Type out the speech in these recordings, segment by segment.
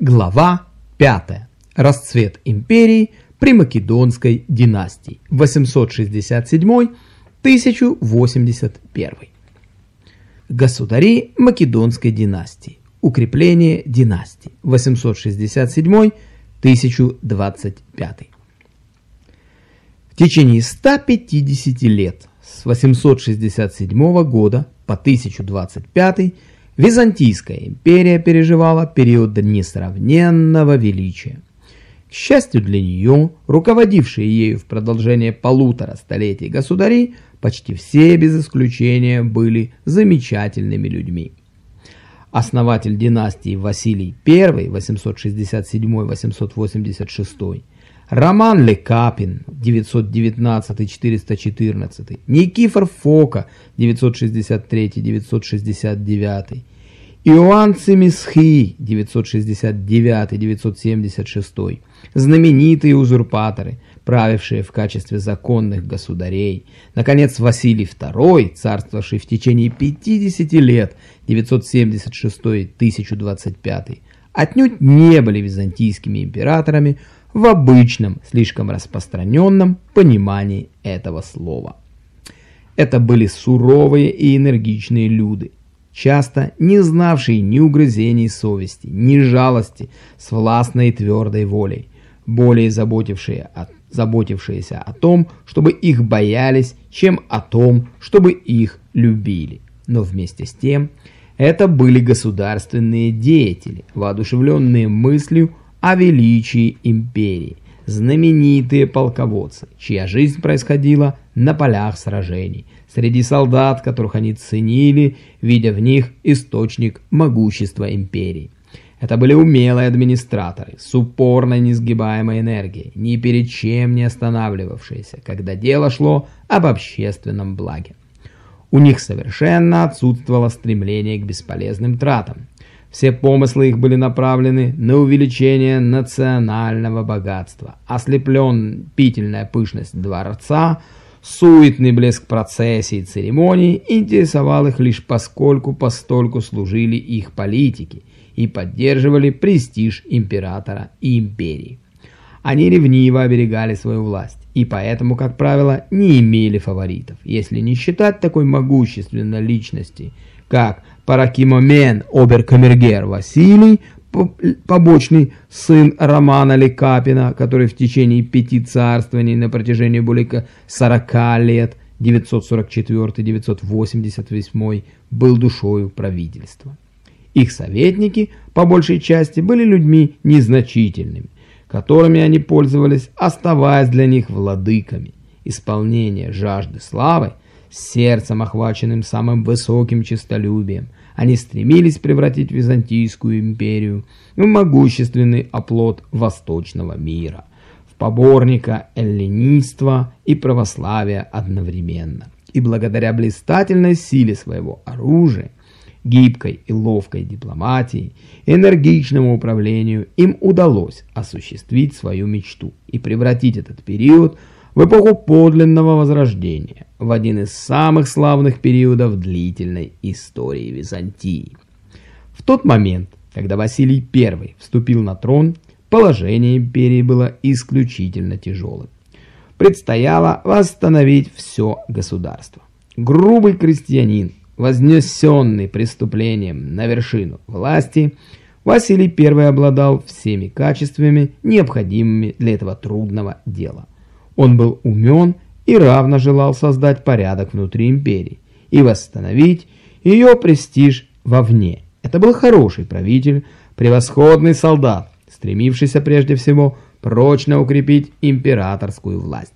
Глава 5. Расцвет империи при Македонской династии 867-1081. Государи Македонской династии. Укрепление династии 867-1025. В течение 150 лет с 867 года по 1025 Византийская империя переживала период несравненного величия. К счастью для нее, руководившие ею в продолжение полутора столетий государи, почти все без исключения были замечательными людьми. Основатель династии Василий I 867-886 Роман Лекапин 919-414, Никифор Фока 963-969, Иоанн Цимисхи 969-976, знаменитые узурпаторы, правившие в качестве законных государей, наконец Василий II, царствовавший в течение 50 лет 976-1025, отнюдь не были византийскими императорами, в обычном, слишком распространенном понимании этого слова. Это были суровые и энергичные люди, часто не знавшие ни угрызений совести, ни жалости, с властной и твердой волей, более заботившие о, заботившиеся о том, чтобы их боялись, чем о том, чтобы их любили. Но вместе с тем, это были государственные деятели, воодушевленные мыслью о величии империи, знаменитые полководцы, чья жизнь происходила на полях сражений, среди солдат, которых они ценили, видя в них источник могущества империи. Это были умелые администраторы с упорной несгибаемой энергией, ни перед чем не останавливавшиеся, когда дело шло об общественном благе. У них совершенно отсутствовало стремление к бесполезным тратам. Все помыслы их были направлены на увеличение национального богатства. Ослеплен пительная пышность дворца, суетный блеск процессий и церемоний интересовал их лишь поскольку постольку служили их политики и поддерживали престиж императора и империи. Они ревниво оберегали свою власть и поэтому, как правило, не имели фаворитов, если не считать такой могущественной личности, как Паракимомен Оберкамергер Василий, побочный сын Романа Лекапина, который в течение пяти царствований на протяжении более 40 лет 944-988 был душою правительства. Их советники, по большей части, были людьми незначительными, которыми они пользовались, оставаясь для них владыками. Исполнение жажды славы, сердцем охваченным самым высоким честолюбием, они стремились превратить Византийскую империю в могущественный оплот восточного мира, в поборника эллинийства и православия одновременно. И благодаря блистательной силе своего оружия, гибкой и ловкой дипломатии, энергичному управлению им удалось осуществить свою мечту и превратить этот период в эпоху подлинного возрождения, в один из самых славных периодов длительной истории Византии. В тот момент, когда Василий I вступил на трон, положение империи было исключительно тяжелым. Предстояло восстановить все государство. Грубый крестьянин, вознесенный преступлением на вершину власти, Василий I обладал всеми качествами, необходимыми для этого трудного дела. Он был умен и равно желал создать порядок внутри империи и восстановить ее престиж вовне. Это был хороший правитель, превосходный солдат, стремившийся прежде всего прочно укрепить императорскую власть.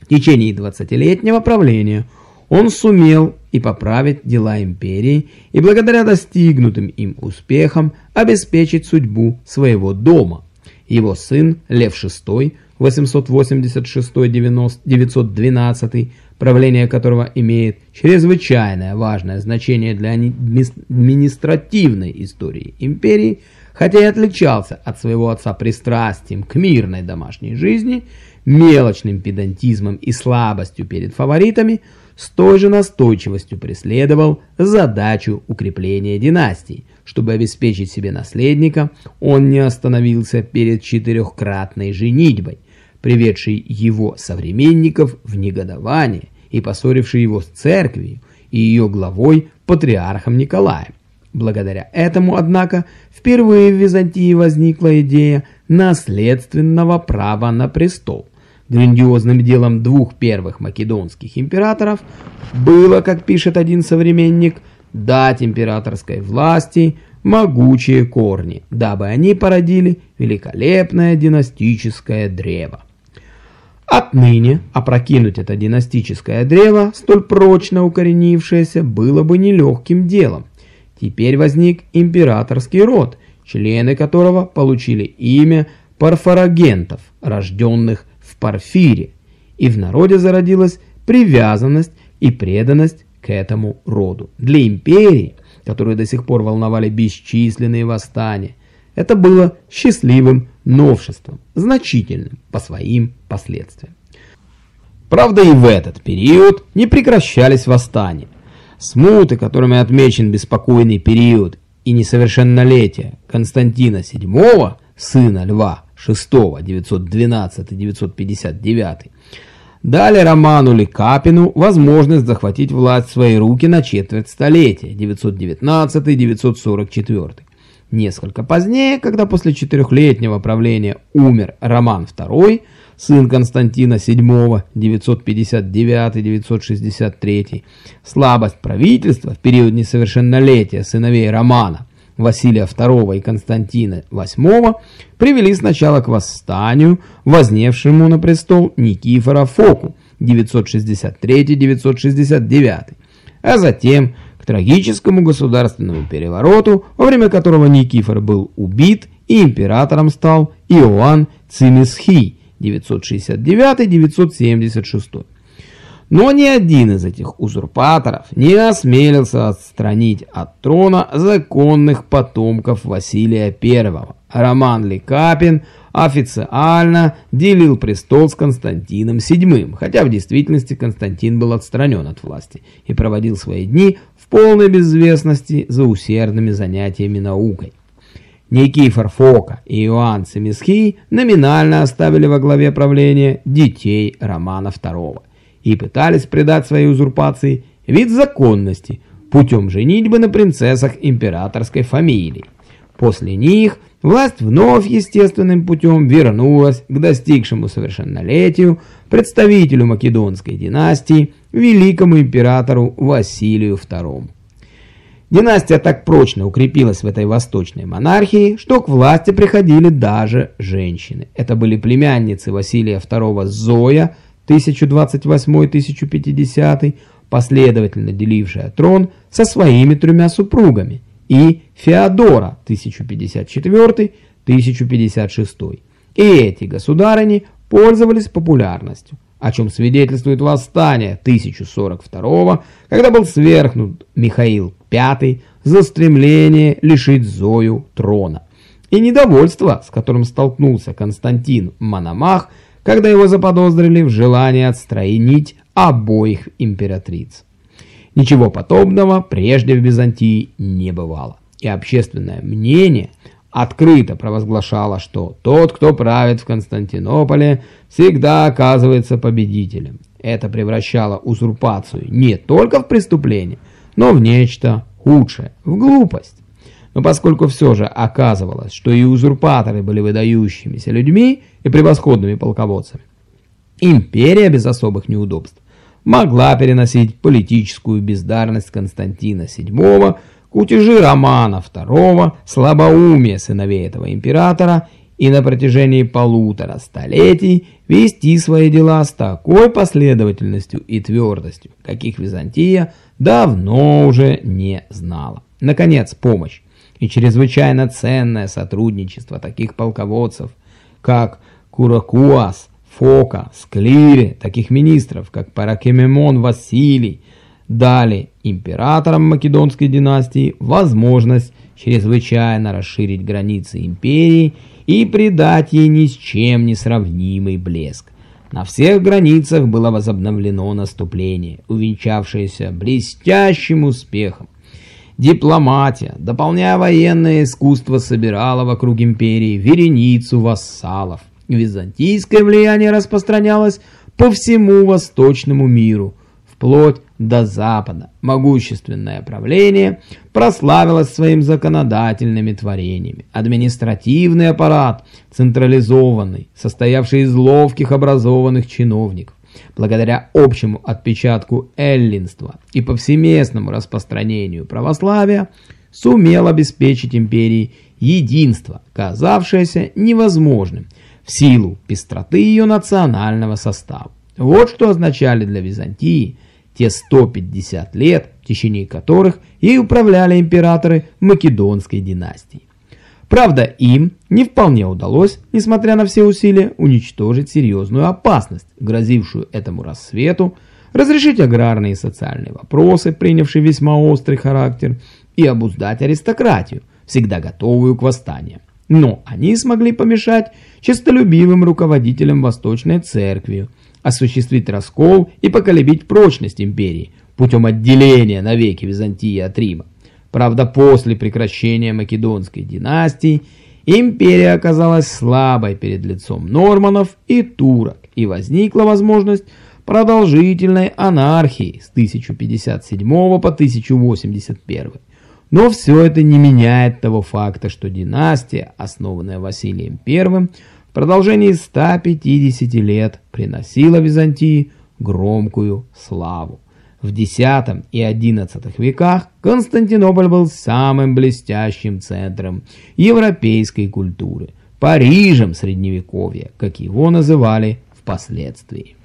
В течение 20-летнего правления он сумел и поправить дела империи и благодаря достигнутым им успехам обеспечить судьбу своего дома. Его сын Лев VI 886-912, правление которого имеет чрезвычайное важное значение для административной истории империи, хотя и отличался от своего отца пристрастием к мирной домашней жизни, мелочным педантизмом и слабостью перед фаворитами, с той же настойчивостью преследовал задачу укрепления династии, чтобы обеспечить себе наследника, он не остановился перед четырехкратной женитьбой, приведшей его современников в негодование и поссорившей его с церковью и ее главой патриархом Николаем. Благодаря этому, однако, впервые в Византии возникла идея наследственного права на престол. Грандиозным делом двух первых македонских императоров было, как пишет один современник, дать императорской власти могучие корни, дабы они породили великолепное династическое древо. Отныне опрокинуть это династическое древо, столь прочно укоренившееся, было бы нелегким делом. Теперь возник императорский род, члены которого получили имя парфорагентов, рожденных в Парфире, и в народе зародилась привязанность и преданность к этому роду. Для империи, которую до сих пор волновали бесчисленные восстания, это было счастливым новшеством, значительным по своим последствиям. Правда и в этот период не прекращались восстания. Смуты, которыми отмечен беспокойный период и несовершеннолетие Константина VII, сына Льва VI, 912-959, дали Роману Лекапину возможность захватить власть в свои руки на четверть столетия, 919-944. Несколько позднее, когда после четырехлетнего правления умер Роман II, сын Константина VII, 959-963, слабость правительства в период несовершеннолетия сыновей Романа, Василия II и Константина VIII привели сначала к восстанию, возневшему на престол Никифора Фоку 963-969, а затем трагическому государственному перевороту, во время которого Никифор был убит и императором стал Иоанн Цимисхий 969-976. Но ни один из этих узурпаторов не осмелился отстранить от трона законных потомков Василия I. Роман Лекапин официально делил престол с Константином VII, хотя в действительности Константин был отстранен от власти и проводил свои дни полной безвестности за усердными занятиями наукой. Никифор Фока и Иоанн Семисхий номинально оставили во главе правления детей Романа II и пытались придать своей узурпации вид законности путем женитьбы на принцессах императорской фамилии. После них власть вновь естественным путем вернулась к достигшему совершеннолетию представителю македонской династии, великому императору Василию II. Династия так прочно укрепилась в этой восточной монархии, что к власти приходили даже женщины. Это были племянницы Василия II Зоя, 1028-1050, последовательно делившая трон со своими тремя супругами, и Феодора, 1054-1056. И эти государыни пользовались популярностью о чем свидетельствует восстание 1042 когда был свергнут Михаил V за стремление лишить Зою трона, и недовольство, с которым столкнулся Константин Мономах, когда его заподозрили в желании отстранить обоих императриц. Ничего подобного прежде в Византии не бывало, и общественное мнение – открыто провозглашала, что тот, кто правит в Константинополе, всегда оказывается победителем. Это превращало узурпацию не только в преступление, но в нечто худшее, в глупость. Но поскольку все же оказывалось, что и узурпаторы были выдающимися людьми и превосходными полководцами, империя без особых неудобств могла переносить политическую бездарность Константина VII кутежи Романа II, слабоумие сыновей этого императора и на протяжении полутора столетий вести свои дела с такой последовательностью и твердостью, каких Византия давно уже не знала. Наконец, помощь и чрезвычайно ценное сотрудничество таких полководцев, как Куракуас, Фока, Склири, таких министров, как Паракемемон Василий, дали императорам Македонской династии возможность чрезвычайно расширить границы империи и придать ей ни с чем не сравнимый блеск. На всех границах было возобновлено наступление, увенчавшееся блестящим успехом. Дипломатия, дополняя военное искусство, собирала вокруг империи вереницу вассалов. Византийское влияние распространялось по всему восточному миру, вплоть до Запада. Могущественное правление прославилось своим законодательными творениями. Административный аппарат, централизованный, состоявший из ловких образованных чиновников, благодаря общему отпечатку эллинства и повсеместному распространению православия, сумел обеспечить империи единство, казавшееся невозможным в силу пестроты ее национального состава. Вот что означали для Византии те 150 лет, в течение которых ей управляли императоры Македонской династии. Правда, им не вполне удалось, несмотря на все усилия, уничтожить серьезную опасность, грозившую этому рассвету, разрешить аграрные и социальные вопросы, принявшие весьма острый характер, и обуздать аристократию, всегда готовую к восстаниям. Но они смогли помешать честолюбивым руководителям Восточной Церкви, осуществить раскол и поколебить прочность империи путем отделения навеки Византии от Рима. Правда, после прекращения Македонской династии империя оказалась слабой перед лицом норманов и турок, и возникла возможность продолжительной анархии с 1057 по 1081. Но все это не меняет того факта, что династия, основанная Василием I, в продолжении 150 лет приносила Византии громкую славу. В X и XI веках Константинополь был самым блестящим центром европейской культуры, Парижем Средневековья, как его называли впоследствии.